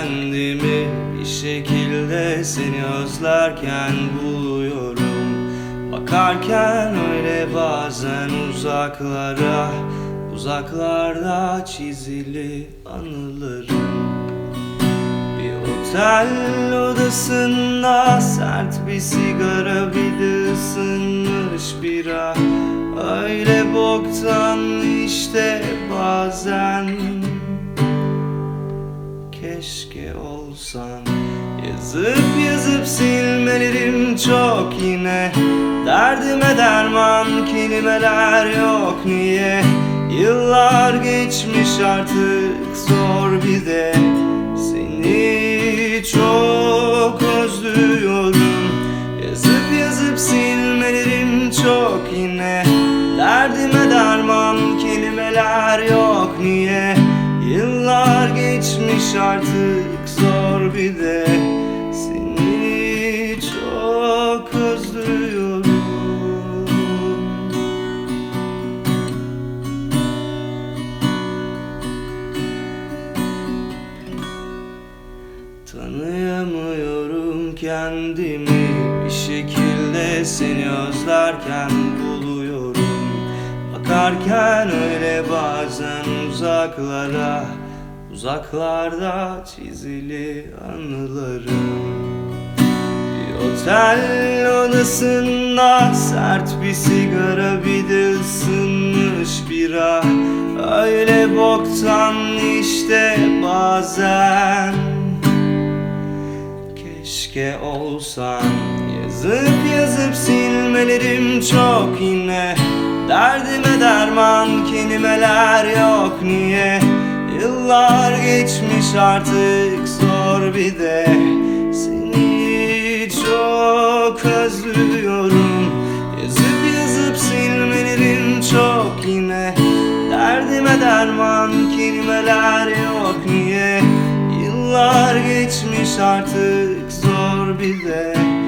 kendimi bir şekilde seni özlerken buluyorum. Bakarken öyle bazen uzaklara Uzaklarda çizili anılarım. Bir otel odasında sert bir sigara bir de ısınmış bira. Öyle boktan işte bazen Keşke olsan. Yazıp yazıp silmelerim çok yine. Derdime derman kelimeler yok niye? Yıllar geçmiş artık zor bir de Seni çok özlüyorum. Yazıp yazıp silmelerim çok yine. Derdime derman kelimeler yok artık zor bir de. Seni çok özlüyorum. Tanıyamıyorum kendimi. Bir şekilde seni özlerken buluyorum. Bakarken öyle bazen uzaklara Uzaklarda çizili anılarım Bir otel odasında sert bir sigara bir de ısınmış bira. Öyle boktan işte bazen. Keşke olsan. Yazıp yazıp silmelerim çok yine. Derdime derman kelimeler yok niye Yıllar geçmiş artık zor bir de. Seni çok özlüyorum. Yazıp yazıp silmelerim çok yine. Derdime derman kelimeler yok niye? Yıllar geçmiş artık zor bir de